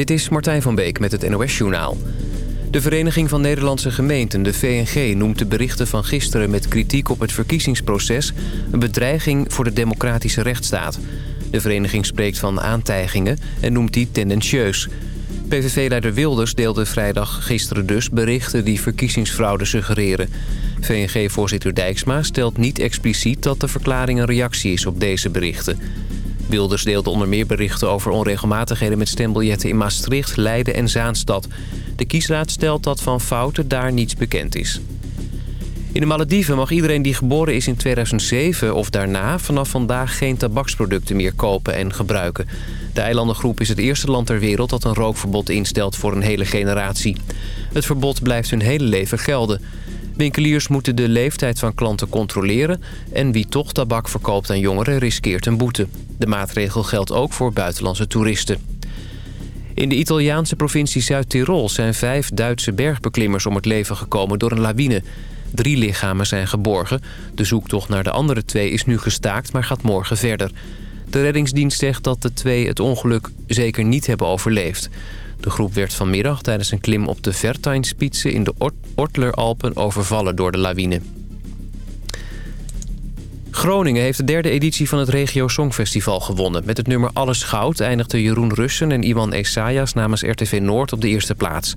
Dit is Martijn van Beek met het NOS-journaal. De Vereniging van Nederlandse Gemeenten, de VNG, noemt de berichten van gisteren... met kritiek op het verkiezingsproces een bedreiging voor de democratische rechtsstaat. De vereniging spreekt van aantijgingen en noemt die tendentieus. PVV-leider Wilders deelde vrijdag gisteren dus berichten die verkiezingsfraude suggereren. VNG-voorzitter Dijksma stelt niet expliciet dat de verklaring een reactie is op deze berichten. Wilders deelde onder meer berichten over onregelmatigheden met stembiljetten in Maastricht, Leiden en Zaanstad. De kiesraad stelt dat van fouten daar niets bekend is. In de Malediven mag iedereen die geboren is in 2007 of daarna... vanaf vandaag geen tabaksproducten meer kopen en gebruiken. De eilandengroep is het eerste land ter wereld dat een rookverbod instelt voor een hele generatie. Het verbod blijft hun hele leven gelden. Winkeliers moeten de leeftijd van klanten controleren... en wie toch tabak verkoopt aan jongeren riskeert een boete. De maatregel geldt ook voor buitenlandse toeristen. In de Italiaanse provincie Zuid-Tirol zijn vijf Duitse bergbeklimmers om het leven gekomen door een lawine. Drie lichamen zijn geborgen. De zoektocht naar de andere twee is nu gestaakt, maar gaat morgen verder. De reddingsdienst zegt dat de twee het ongeluk zeker niet hebben overleefd. De groep werd vanmiddag tijdens een klim op de Vertijnspitsen in de Ortleralpen overvallen door de lawine. Groningen heeft de derde editie van het Regio Songfestival gewonnen. Met het nummer Alles Goud eindigden Jeroen Russen en Iwan Esayas namens RTV Noord op de eerste plaats.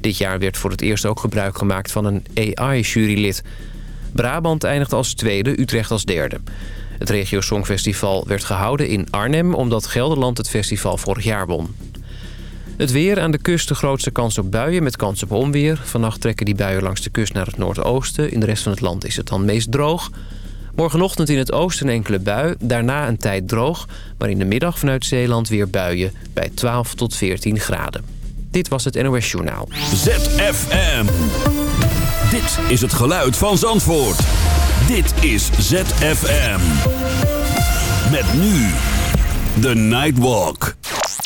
Dit jaar werd voor het eerst ook gebruik gemaakt van een AI-jurylid. Brabant eindigde als tweede, Utrecht als derde. Het Regio Songfestival werd gehouden in Arnhem... omdat Gelderland het festival vorig jaar won. Het weer aan de kust de grootste kans op buien met kans op onweer. Vannacht trekken die buien langs de kust naar het noordoosten. In de rest van het land is het dan meest droog. Morgenochtend in het oosten enkele bui. Daarna een tijd droog. Maar in de middag vanuit Zeeland weer buien bij 12 tot 14 graden. Dit was het NOS Journaal. ZFM. Dit is het geluid van Zandvoort. Dit is ZFM. Met nu The Nightwalk.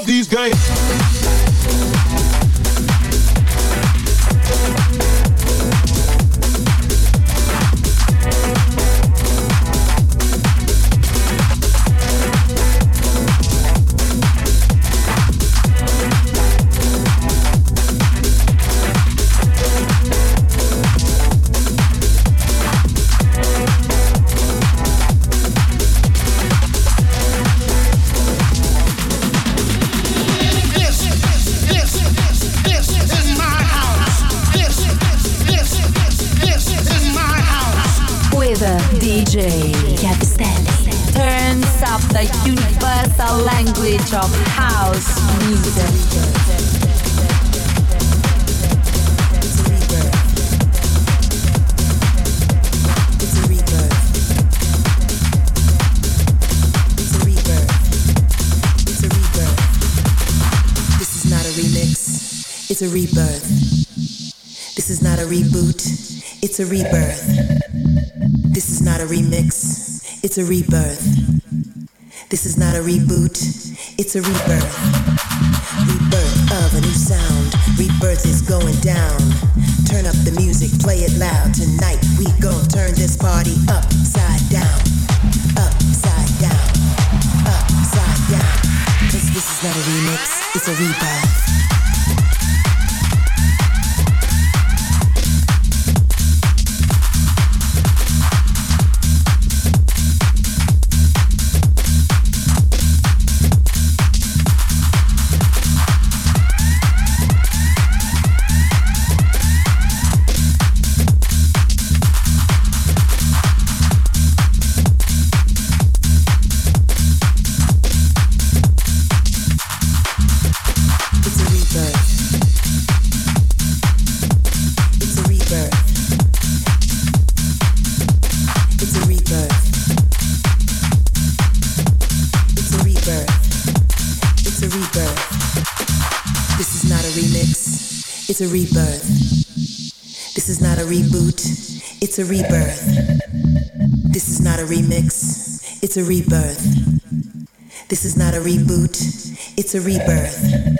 love these games. It's a rebirth. This is not a reboot, it's a rebirth. Rebirth of a new sound. Rebirth is going down. Turn up the music, play it loud. Tonight we gon' turn this party upside down. Upside down. Upside down. Cause this is not a remix, it's a rebirth. a rebirth. This is not a remix, it's a rebirth. This is not a reboot, it's a rebirth.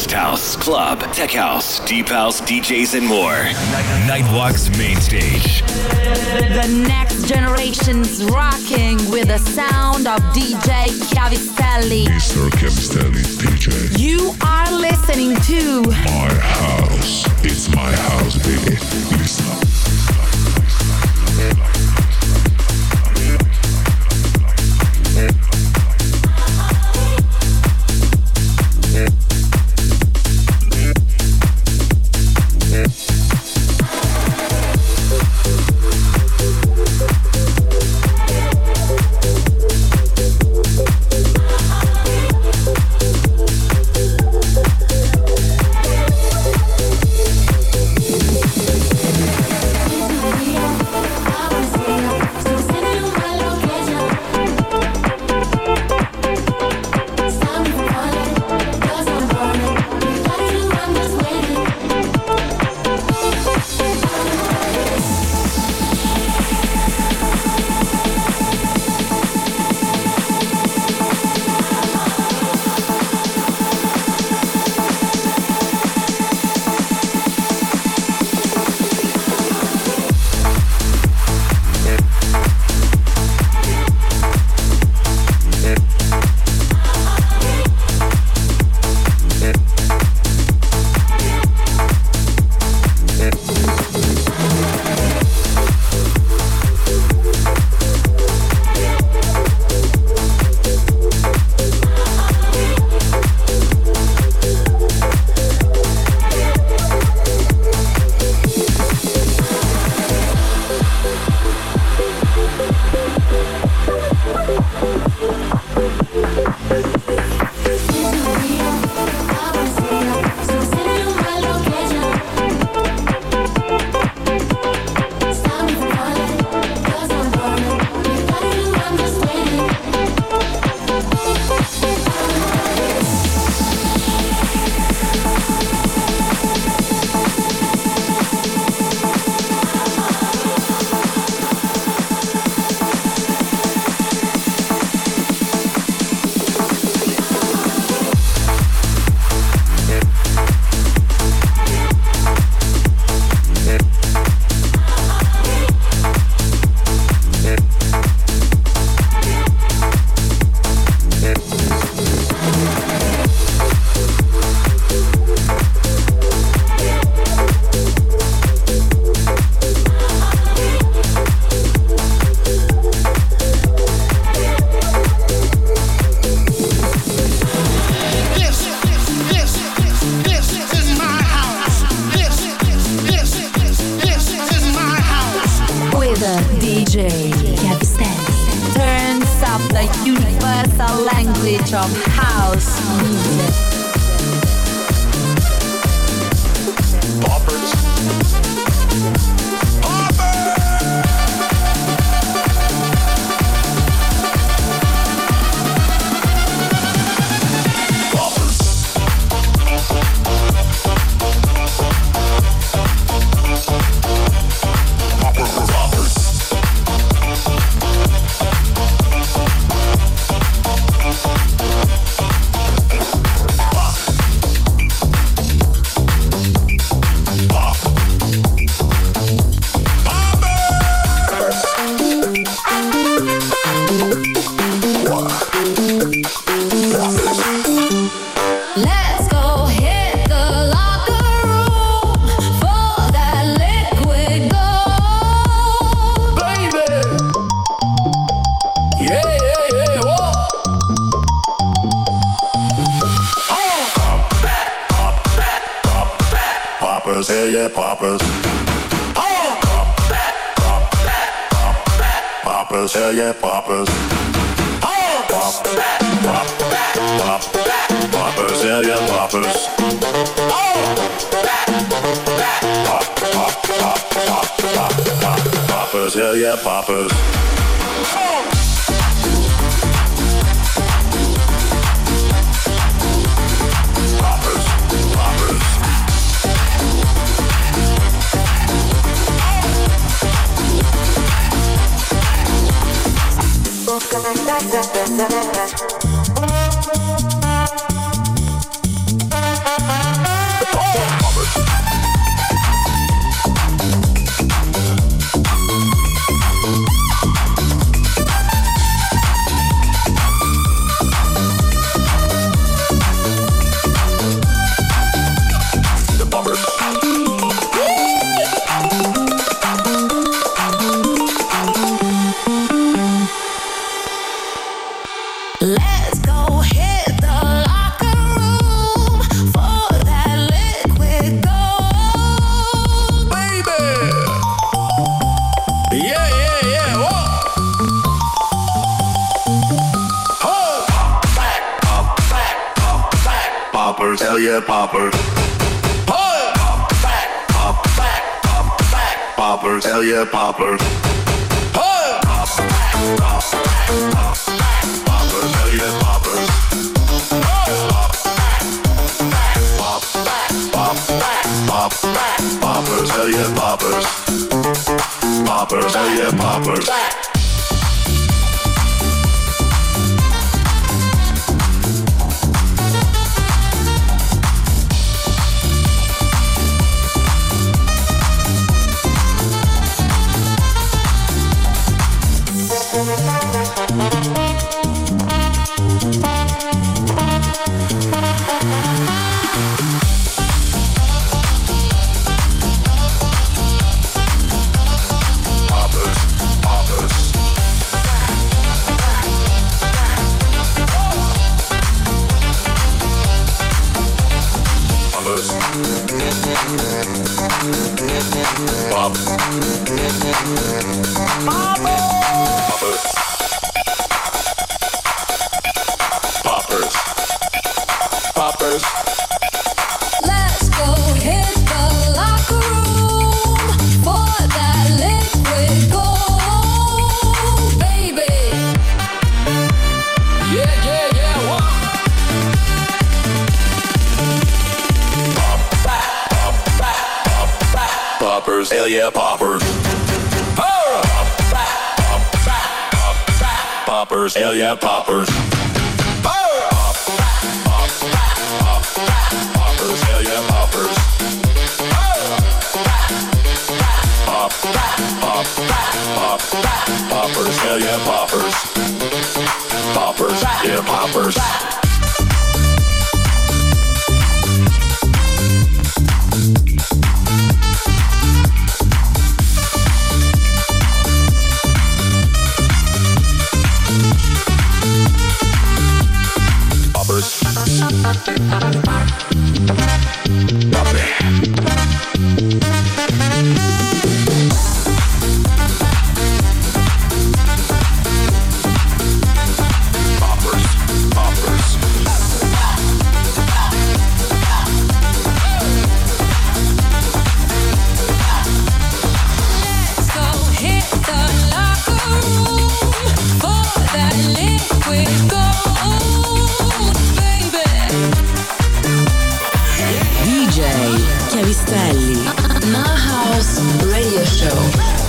Show. Best house, club, tech house, deep house, DJs, and more. Nightwalk's main stage. The next generation's rocking with the sound of DJ Chiavistelli. Mr. Chiavistelli DJ. You are listening to My house. It's my house, baby. Listen Let's Yeah, poppers. Poppers, hell yeah, poppers. Pop, pop, pop, hell yeah, poppers. Poppers, hell yeah. Poppers, up. Yeah, poppers. Poppers, hell yeah, poppers. Poppers, hell yeah, poppers. Pop, pop, pop, poppers, hell yeah, poppers. Poppers, yeah. Poppers. show.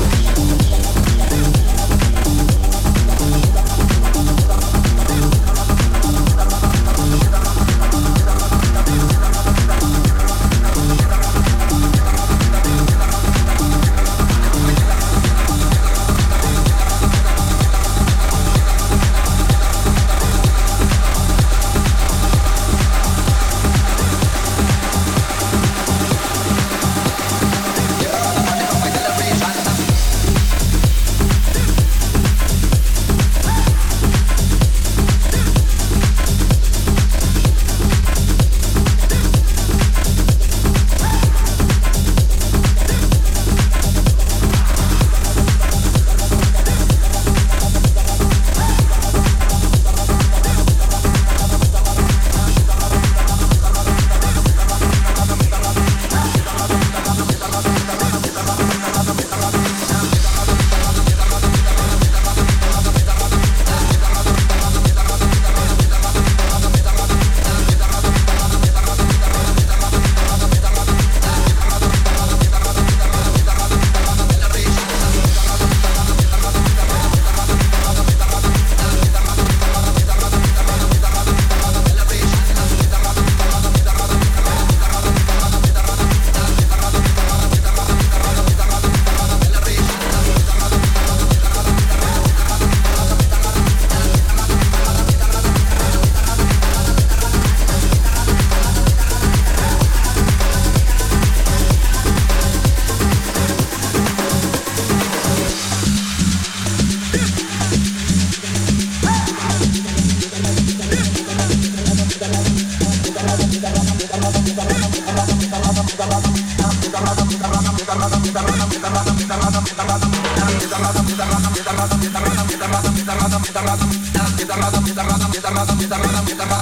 kita